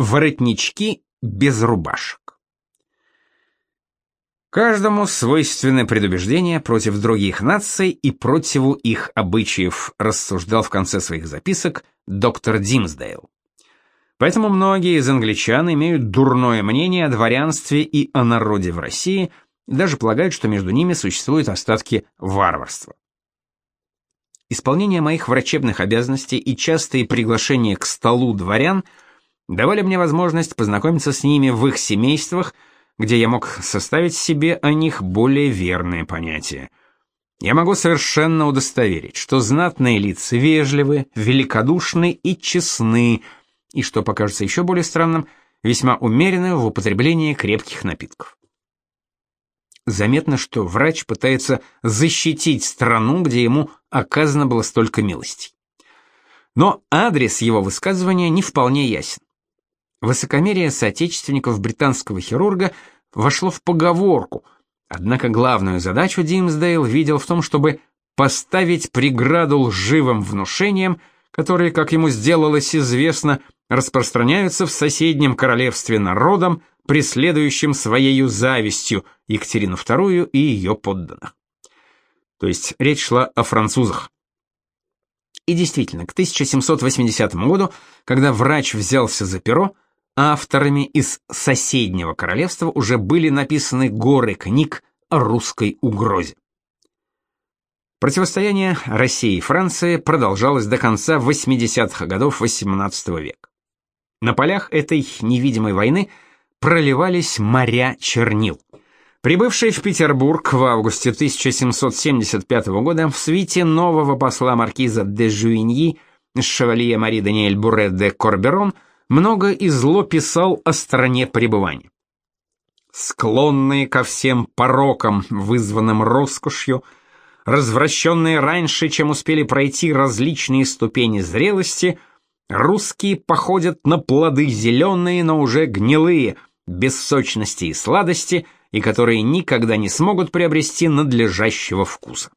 Воротнички без рубашек. Каждому свойственны предубеждения против других наций и противу их обычаев, рассуждал в конце своих записок доктор Димсдейл. Поэтому многие из англичан имеют дурное мнение о дворянстве и о народе в России, даже полагают, что между ними существуют остатки варварства. Исполнение моих врачебных обязанностей и частые приглашения к столу дворян – давали мне возможность познакомиться с ними в их семействах, где я мог составить себе о них более верное понятие. Я могу совершенно удостоверить, что знатные лица вежливы, великодушны и честны, и, что покажется еще более странным, весьма умерены в употреблении крепких напитков. Заметно, что врач пытается защитить страну, где ему оказано было столько милостей. Но адрес его высказывания не вполне ясен. Высокомерие соотечественников британского хирурга вошло в поговорку, однако главную задачу Димсдейл видел в том, чтобы поставить преграду лживым внушениям, которые, как ему сделалось известно, распространяются в соседнем королевстве народам, преследующим своей завистью Екатерину II и ее подданных. То есть речь шла о французах. И действительно, к 1780 году, когда врач взялся за перо, авторами из соседнего королевства уже были написаны горы книг о русской угрозе. Противостояние России и Франции продолжалось до конца 80-х годов XVIII века. На полях этой невидимой войны проливались моря чернил. Прибывший в Петербург в августе 1775 года в свите нового посла маркиза де Жуиньи шевалье Мари Даниэль Буре де Корберон – много и зло писал о стране пребывания. Склонные ко всем порокам, вызванным роскошью, развращенные раньше, чем успели пройти различные ступени зрелости, русские походят на плоды зеленые, но уже гнилые, без сочности и сладости, и которые никогда не смогут приобрести надлежащего вкуса.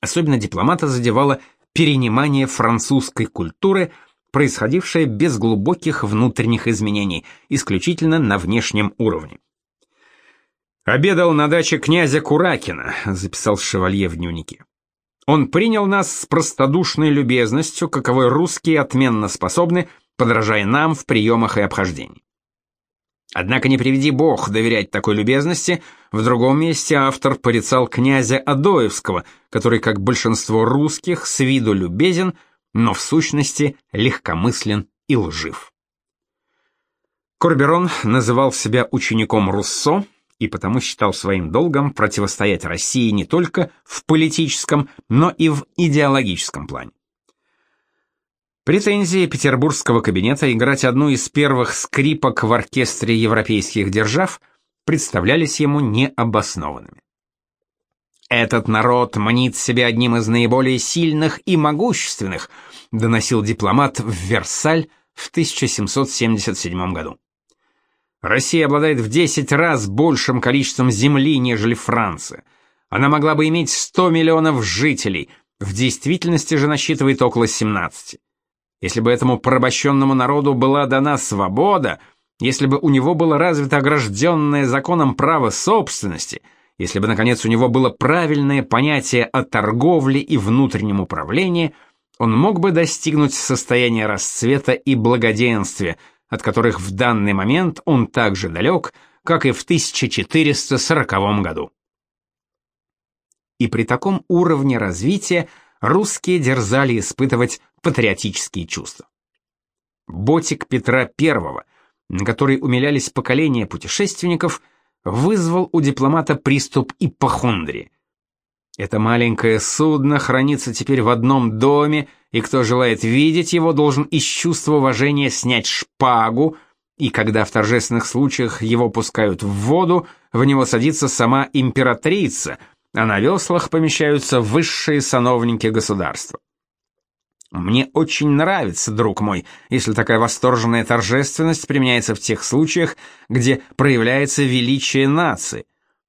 Особенно дипломата задевало перенимание французской культуры – происходившее без глубоких внутренних изменений, исключительно на внешнем уровне. «Обедал на даче князя Куракина», — записал шевалье в дневнике. «Он принял нас с простодушной любезностью, каковой русские отменно способны, подражая нам в приемах и обхождении. Однако не приведи бог доверять такой любезности, в другом месте автор порицал князя Адоевского, который, как большинство русских, с виду любезен, но в сущности легкомыслен и лжив. Корберон называл себя учеником Руссо и потому считал своим долгом противостоять России не только в политическом, но и в идеологическом плане. Претензии петербургского кабинета играть одну из первых скрипок в оркестре европейских держав представлялись ему необоснованными. Этот народ мнит себя одним из наиболее сильных и могущественных, доносил дипломат в Версаль в 1777 году. Россия обладает в 10 раз большим количеством земли, нежели Франция. Она могла бы иметь 100 миллионов жителей, в действительности же насчитывает около 17. Если бы этому порабощенному народу была дана свобода, если бы у него было развито огражденное законом право собственности – если бы, наконец, у него было правильное понятие о торговле и внутреннем управлении, он мог бы достигнуть состояния расцвета и благоденствия, от которых в данный момент он так же далек, как и в 1440 году. И при таком уровне развития русские дерзали испытывать патриотические чувства. Ботик Петра I, на который умилялись поколения путешественников – вызвал у дипломата приступ ипохондрии. Это маленькое судно хранится теперь в одном доме, и кто желает видеть его, должен из чувства уважения снять шпагу, и когда в торжественных случаях его пускают в воду, в него садится сама императрица, а на веслах помещаются высшие сановники государства. Мне очень нравится, друг мой, если такая восторженная торжественность применяется в тех случаях, где проявляется величие нации.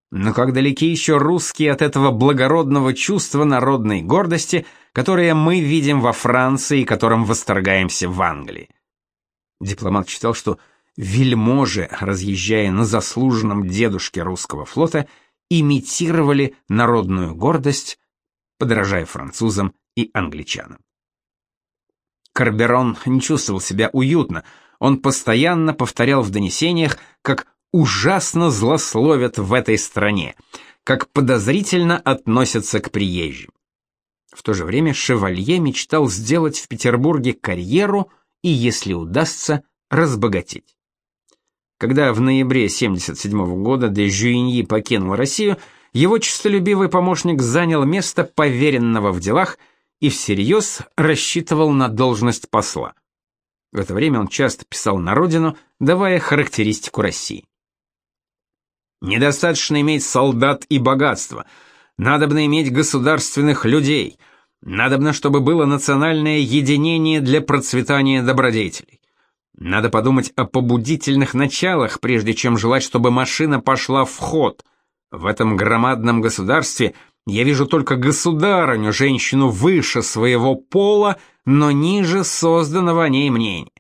Но как далеки еще русские от этого благородного чувства народной гордости, которое мы видим во Франции и которым восторгаемся в Англии. Дипломат считал, что вельможи, разъезжая на заслуженном дедушке русского флота, имитировали народную гордость, подражая французам и англичанам. Карберон не чувствовал себя уютно. Он постоянно повторял в донесениях, как ужасно злословят в этой стране, как подозрительно относятся к приезжим. В то же время Шевалье мечтал сделать в Петербурге карьеру и, если удастся, разбогатеть. Когда в ноябре 77 года де Жюиньи покинул Россию, его честолюбивый помощник занял место поверенного в делах и всерьез рассчитывал на должность посла. В это время он часто писал на родину, давая характеристику России. Недостаточно иметь солдат и богатство. Надобно иметь государственных людей. Надобно, чтобы было национальное единение для процветания добродетелей. Надо подумать о побудительных началах, прежде чем желать, чтобы машина пошла в ход. В этом громадном государстве я вижу только государыню, женщину выше своего пола, но ниже созданного о ней мнения.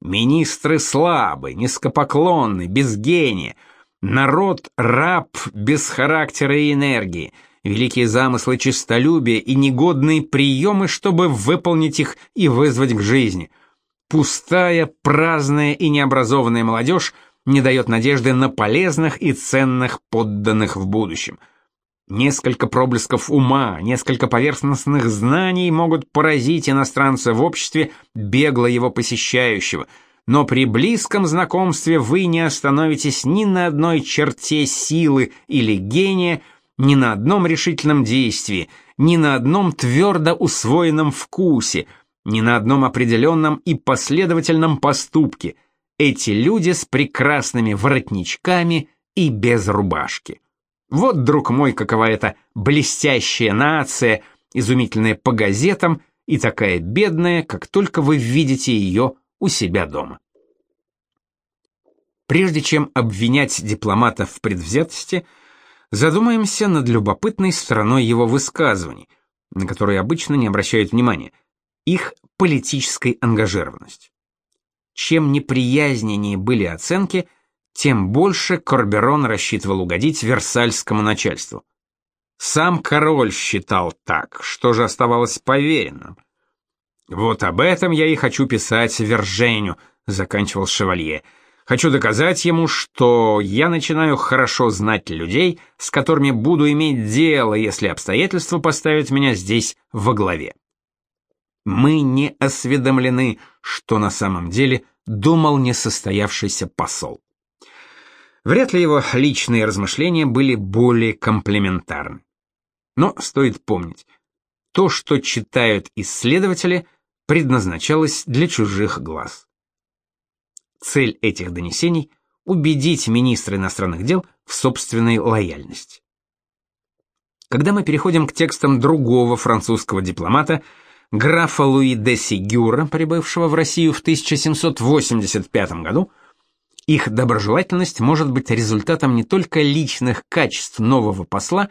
Министры слабы, низкопоклонны, без гения. Народ раб без характера и энергии. Великие замыслы честолюбия и негодные приемы, чтобы выполнить их и вызвать к жизни — Пустая, праздная и необразованная молодежь не дает надежды на полезных и ценных подданных в будущем. Несколько проблесков ума, несколько поверхностных знаний могут поразить иностранца в обществе, бегло его посещающего, но при близком знакомстве вы не остановитесь ни на одной черте силы или гения, ни на одном решительном действии, ни на одном твердо усвоенном вкусе – ни на одном определенном и последовательном поступке. Эти люди с прекрасными воротничками и без рубашки. Вот, друг мой, какова эта блестящая нация, изумительная по газетам и такая бедная, как только вы видите ее у себя дома. Прежде чем обвинять дипломата в предвзятости, задумаемся над любопытной стороной его высказываний, на которые обычно не обращают внимания – их политической ангажированность. Чем неприязненнее были оценки, тем больше Корберон рассчитывал угодить Версальскому начальству. Сам король считал так, что же оставалось поверенным. «Вот об этом я и хочу писать Верженю», — заканчивал Шевалье. «Хочу доказать ему, что я начинаю хорошо знать людей, с которыми буду иметь дело, если обстоятельства поставят меня здесь во главе». Мы не осведомлены, что на самом деле думал несостоявшийся посол. Вряд ли его личные размышления были более комплементарны. Но стоит помнить, то, что читают исследователи, предназначалось для чужих глаз. Цель этих донесений – убедить министра иностранных дел в собственной лояльности. Когда мы переходим к текстам другого французского дипломата – графа Луи де Сигюра, прибывшего в Россию в 1785 году, их доброжелательность может быть результатом не только личных качеств нового посла,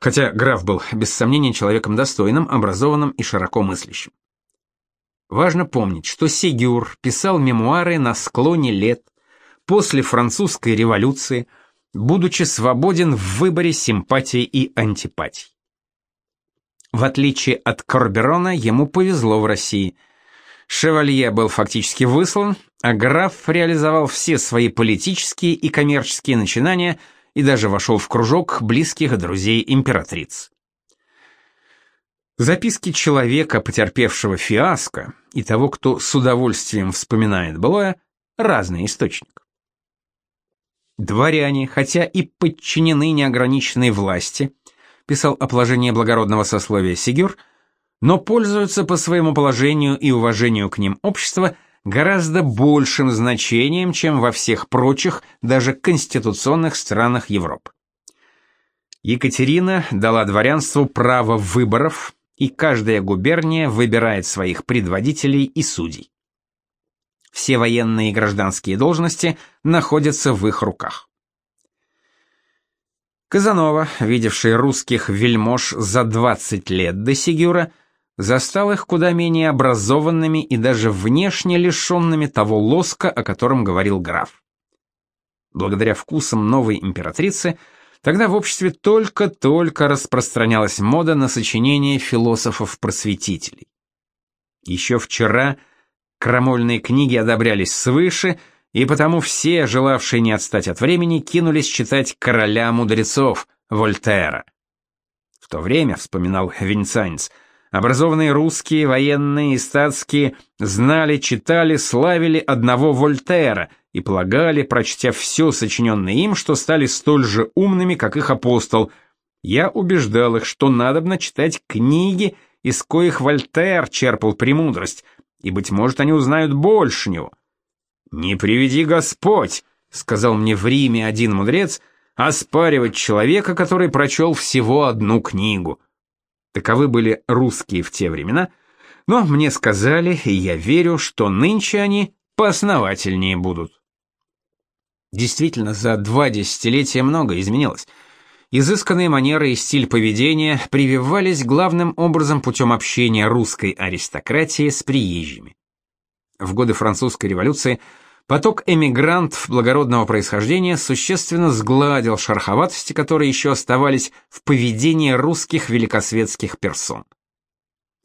хотя граф был без сомнения человеком достойным, образованным и широко мыслящим. Важно помнить, что Сигюр писал мемуары на склоне лет, после французской революции, будучи свободен в выборе симпатий и антипатий. В отличие от Корберона, ему повезло в России. Шевалье был фактически выслан, а граф реализовал все свои политические и коммерческие начинания и даже вошел в кружок близких друзей императриц. Записки человека, потерпевшего фиаско, и того, кто с удовольствием вспоминает былое, разный источник. Дворяне, хотя и подчинены неограниченной власти, писал о положении благородного сословия Сигюр, но пользуются по своему положению и уважению к ним общества гораздо большим значением, чем во всех прочих, даже конституционных странах Европы. Екатерина дала дворянству право выборов, и каждая губерния выбирает своих предводителей и судей. Все военные и гражданские должности находятся в их руках. Казанова, видевший русских вельмож за 20 лет до Сигюра, застал их куда менее образованными и даже внешне лишенными того лоска, о котором говорил граф. Благодаря вкусам новой императрицы, тогда в обществе только-только распространялась мода на сочинения философов-просветителей. Еще вчера крамольные книги одобрялись свыше, и потому все, желавшие не отстать от времени, кинулись читать короля мудрецов Вольтера. В то время, вспоминал венецианец, образованные русские, военные и статские знали, читали, славили одного Вольтера и полагали, прочтя все сочиненное им, что стали столь же умными, как их апостол. Я убеждал их, что надобно читать книги, из коих Вольтер черпал премудрость, и, быть может, они узнают больше. «Не приведи Господь», — сказал мне в Риме один мудрец, — оспаривать человека, который прочел всего одну книгу. Таковы были русские в те времена, но мне сказали, и я верю, что нынче они поосновательнее будут. Действительно, за два десятилетия много изменилось. Изысканные манеры и стиль поведения прививались главным образом путем общения русской аристократии с приезжими. В годы французской революции – Поток эмигрантов благородного происхождения существенно сгладил шероховатости, которые еще оставались в поведении русских великосветских персон.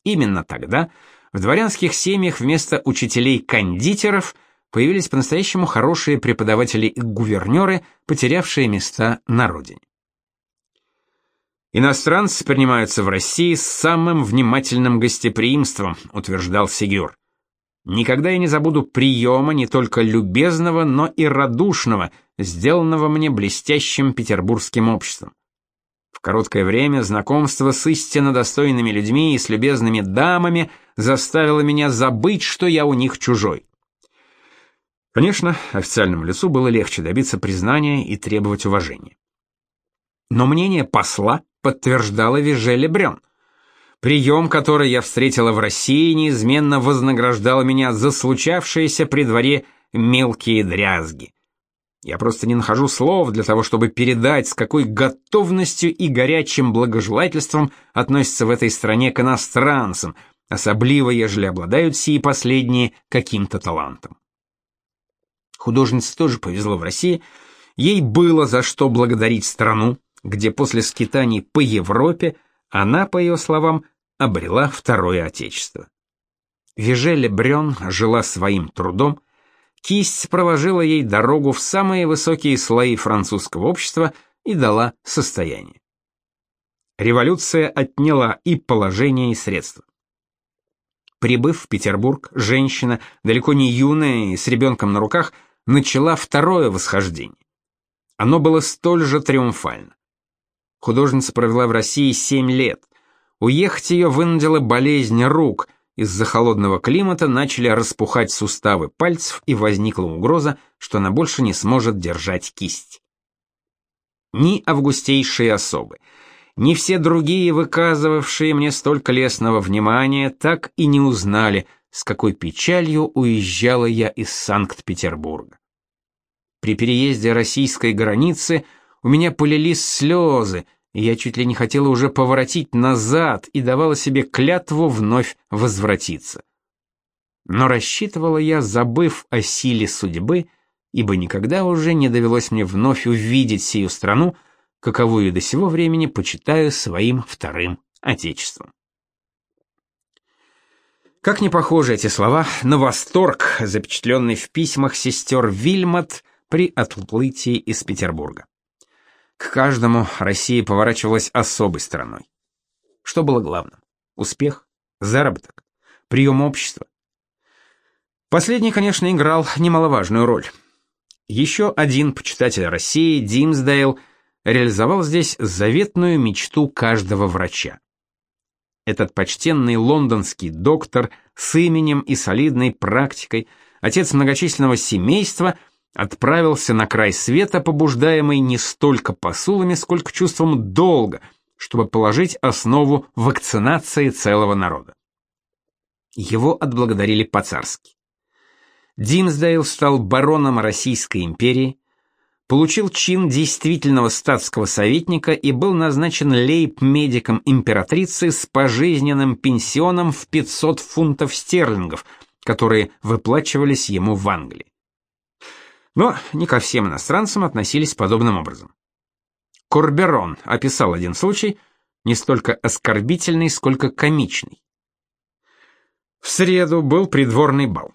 Именно тогда в дворянских семьях вместо учителей-кондитеров появились по-настоящему хорошие преподаватели и гувернеры, потерявшие места на родине. Иностранцы принимаются в России с самым внимательным гостеприимством, утверждал Сигюр. Никогда я не забуду приема не только любезного, но и радушного, сделанного мне блестящим петербургским обществом. В короткое время знакомство с истинно достойными людьми и с любезными дамами заставило меня забыть, что я у них чужой. Конечно, официальному лицу было легче добиться признания и требовать уважения. Но мнение посла подтверждало Вижеле Брён. Прием, который я встретила в России, неизменно вознаграждал меня за случавшиеся при дворе мелкие дрязги. Я просто не нахожу слов для того, чтобы передать, с какой готовностью и горячим благожелательством относятся в этой стране к иностранцам, особливо, ежели обладают сии последние каким-то талантом. Художнице тоже повезло в России, ей было за что благодарить страну, где после скитаний по Европе она, по ее словам, обрела второе отечество. Вижеле Брён жила своим трудом, кисть проложила ей дорогу в самые высокие слои французского общества и дала состояние. Революция отняла и положение, и средства. Прибыв в Петербург, женщина, далеко не юная и с ребенком на руках, начала второе восхождение. Оно было столь же триумфально. Художница провела в России семь лет. Уехать ее вынудила болезнь рук. Из-за холодного климата начали распухать суставы пальцев, и возникла угроза, что она больше не сможет держать кисть. Ни августейшие особы, ни все другие, выказывавшие мне столько лестного внимания, так и не узнали, с какой печалью уезжала я из Санкт-Петербурга. При переезде российской границы – у меня полились слезы, и я чуть ли не хотела уже поворотить назад и давала себе клятву вновь возвратиться. Но рассчитывала я, забыв о силе судьбы, ибо никогда уже не довелось мне вновь увидеть сию страну, каковую до сего времени почитаю своим вторым отечеством. Как не похожи эти слова на восторг, запечатленный в письмах сестер Вильмот при отплытии из Петербурга. К каждому Россия поворачивалась особой стороной. Что было главным? Успех? Заработок? Прием общества? Последний, конечно, играл немаловажную роль. Еще один почитатель России, Димсдейл, реализовал здесь заветную мечту каждого врача. Этот почтенный лондонский доктор с именем и солидной практикой, отец многочисленного семейства – отправился на край света, побуждаемый не столько посулами, сколько чувством долга, чтобы положить основу вакцинации целого народа. Его отблагодарили по-царски. Димсдейл стал бароном Российской империи, получил чин действительного статского советника и был назначен лейб-медиком императрицы с пожизненным пенсионом в 500 фунтов стерлингов, которые выплачивались ему в Англии. Но не ко всем иностранцам относились подобным образом. Корберон описал один случай, не столько оскорбительный, сколько комичный. В среду был придворный бал.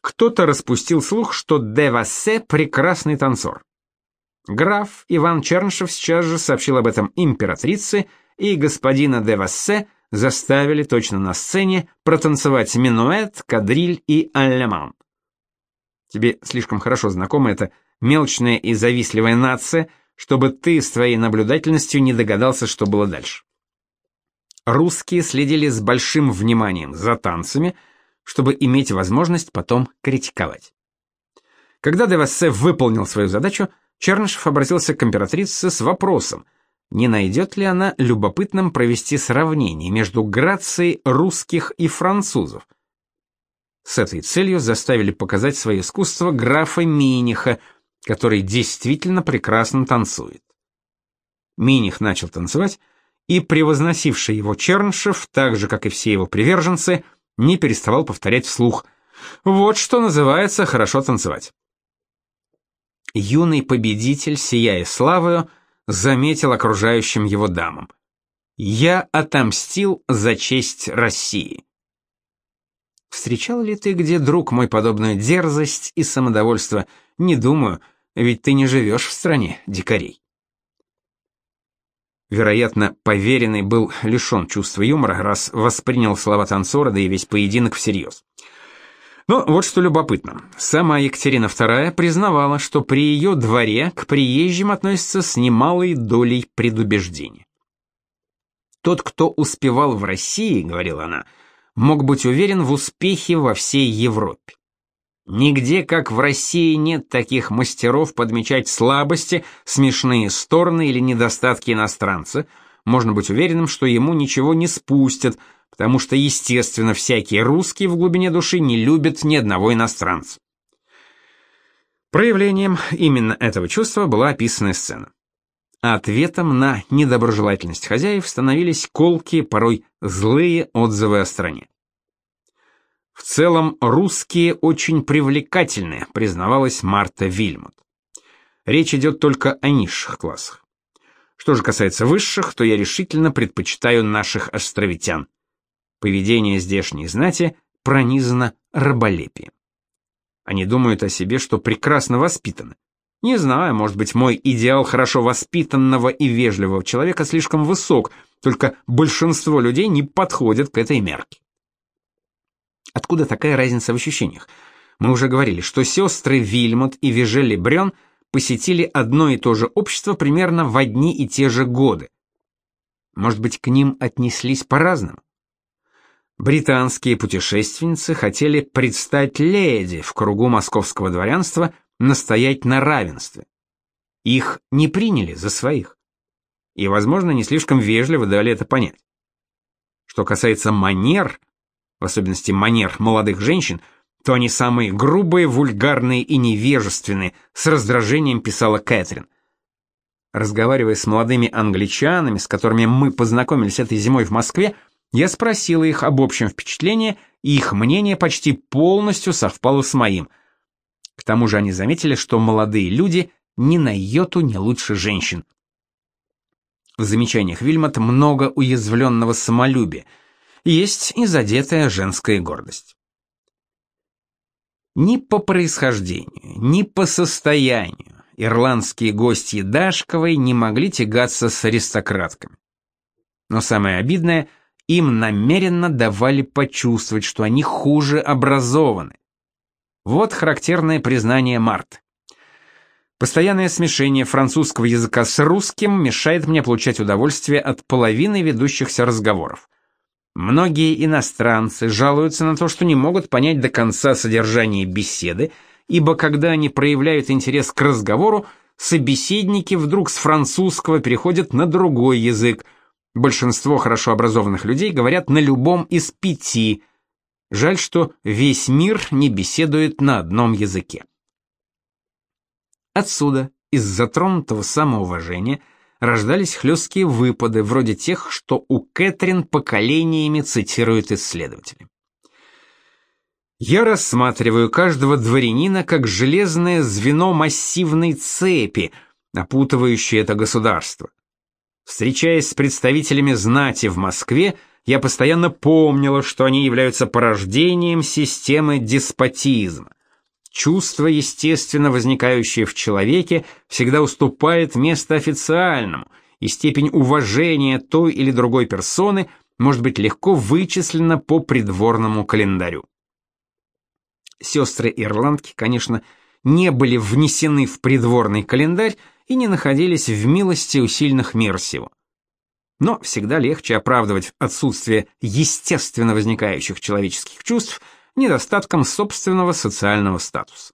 Кто-то распустил слух, что Девассе прекрасный танцор. Граф Иван Чернышев сейчас же сообщил об этом императрице, и господина Девассе заставили точно на сцене протанцевать минуэт, кадриль и аллеман. Тебе слишком хорошо знакома эта мелочная и завистливая нация, чтобы ты с твоей наблюдательностью не догадался, что было дальше. Русские следили с большим вниманием за танцами, чтобы иметь возможность потом критиковать. Когда Девассе выполнил свою задачу, Чернышев обратился к императрице с вопросом, не найдет ли она любопытным провести сравнение между грацией русских и французов. С этой целью заставили показать свое искусство графа Миниха, который действительно прекрасно танцует. Миних начал танцевать, и превозносивший его Чернышев, так же, как и все его приверженцы, не переставал повторять вслух «Вот что называется хорошо танцевать». Юный победитель, сияя славою, заметил окружающим его дамам. «Я отомстил за честь России». Встречал ли ты где, друг мой, подобную дерзость и самодовольство? Не думаю, ведь ты не живешь в стране дикарей. Вероятно, поверенный был лишен чувства юмора, раз воспринял слова танцора, да и весь поединок всерьез. Но вот что любопытно. Сама Екатерина II признавала, что при ее дворе к приезжим относятся с немалой долей предубеждения. «Тот, кто успевал в России, — говорила она, — мог быть уверен в успехе во всей Европе. Нигде, как в России, нет таких мастеров подмечать слабости, смешные стороны или недостатки иностранца. Можно быть уверенным, что ему ничего не спустят, потому что, естественно, всякий русский в глубине души не любит ни одного иностранца. Проявлением именно этого чувства была описанная сцена. Ответом на недоброжелательность хозяев становились колкие, порой злые отзывы о стране. В целом, русские очень привлекательны, признавалась Марта Вильмот. Речь идет только о низших классах. Что же касается высших, то я решительно предпочитаю наших островитян. Поведение здешней знати пронизано раболепием. Они думают о себе, что прекрасно воспитаны. Не знаю, может быть, мой идеал хорошо воспитанного и вежливого человека слишком высок, только большинство людей не подходят к этой мерке. Откуда такая разница в ощущениях? Мы уже говорили, что сестры Вильмот и Вижели Брён посетили одно и то же общество примерно в одни и те же годы. Может быть, к ним отнеслись по-разному? Британские путешественницы хотели предстать леди в кругу московского дворянства, настоять на равенстве. Их не приняли за своих. И, возможно, не слишком вежливо дали это понять. Что касается манер, в особенности манер молодых женщин, то они самые грубые, вульгарные и невежественные, с раздражением писала Кэтрин. Разговаривая с молодыми англичанами, с которыми мы познакомились этой зимой в Москве, я спросила их об общем впечатлении, и их мнение почти полностью совпало с моим. К тому же они заметили, что молодые люди ни на йоту не лучше женщин. В замечаниях Вильмот много уязвленного самолюбия – есть и задетая женская гордость. Ни по происхождению, ни по состоянию ирландские гости Дашковой не могли тягаться с аристократками. Но самое обидное, им намеренно давали почувствовать, что они хуже образованы. Вот характерное признание Марты. Постоянное смешение французского языка с русским мешает мне получать удовольствие от половины ведущихся разговоров. Многие иностранцы жалуются на то, что не могут понять до конца содержание беседы, ибо когда они проявляют интерес к разговору, собеседники вдруг с французского переходят на другой язык. Большинство хорошо образованных людей говорят на любом из пяти. Жаль, что весь мир не беседует на одном языке. Отсюда из затронутого самоуважения рождались хлесткие выпады, вроде тех, что у Кэтрин поколениями цитируют исследователи. Я рассматриваю каждого дворянина как железное звено массивной цепи, опутывающей это государство. Встречаясь с представителями знати в Москве, я постоянно помнила, что они являются порождением системы деспотизма. Чувство, естественно возникающее в человеке, всегда уступает место официальному, и степень уважения той или другой персоны может быть легко вычислена по придворному календарю. Сестры-ирландки, конечно, не были внесены в придворный календарь и не находились в милости у сильных мир сего. Но всегда легче оправдывать отсутствие естественно возникающих человеческих чувств недостатком собственного социального статуса.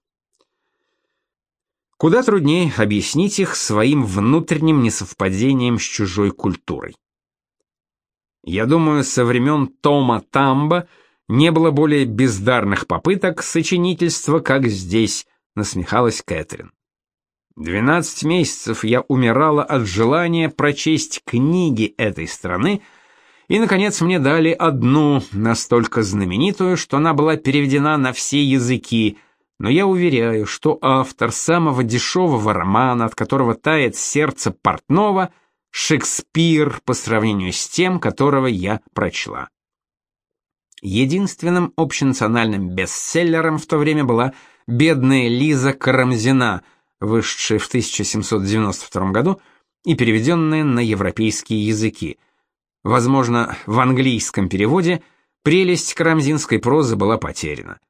Куда труднее объяснить их своим внутренним несовпадением с чужой культурой. Я думаю, со времен Тома Тамба не было более бездарных попыток сочинительства, как здесь, насмехалась Кэтрин. Двенадцать месяцев я умирала от желания прочесть книги этой страны, и, наконец, мне дали одну, настолько знаменитую, что она была переведена на все языки, но я уверяю, что автор самого дешевого романа, от которого тает сердце портного, Шекспир по сравнению с тем, которого я прочла. Единственным общенациональным бестселлером в то время была «Бедная Лиза Карамзина», вышедшая в 1792 году и переведенная на европейские языки. Возможно, в английском переводе прелесть карамзинской прозы была потеряна.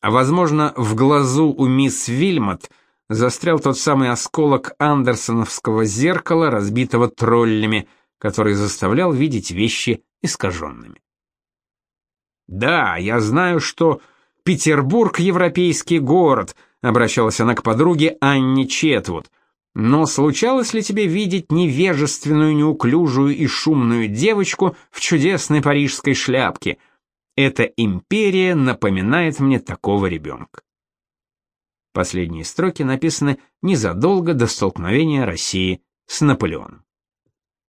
А возможно, в глазу у мисс Вильмот застрял тот самый осколок андерсоновского зеркала, разбитого троллями, который заставлял видеть вещи искаженными. Да, я знаю, что Петербург европейский город, обращалась она к подруге Анне Четвуд. Но случалось ли тебе видеть невежественную, неуклюжую и шумную девочку в чудесной парижской шляпке? Эта империя напоминает мне такого ребенка. Последние строки написаны незадолго до столкновения России с Наполеоном.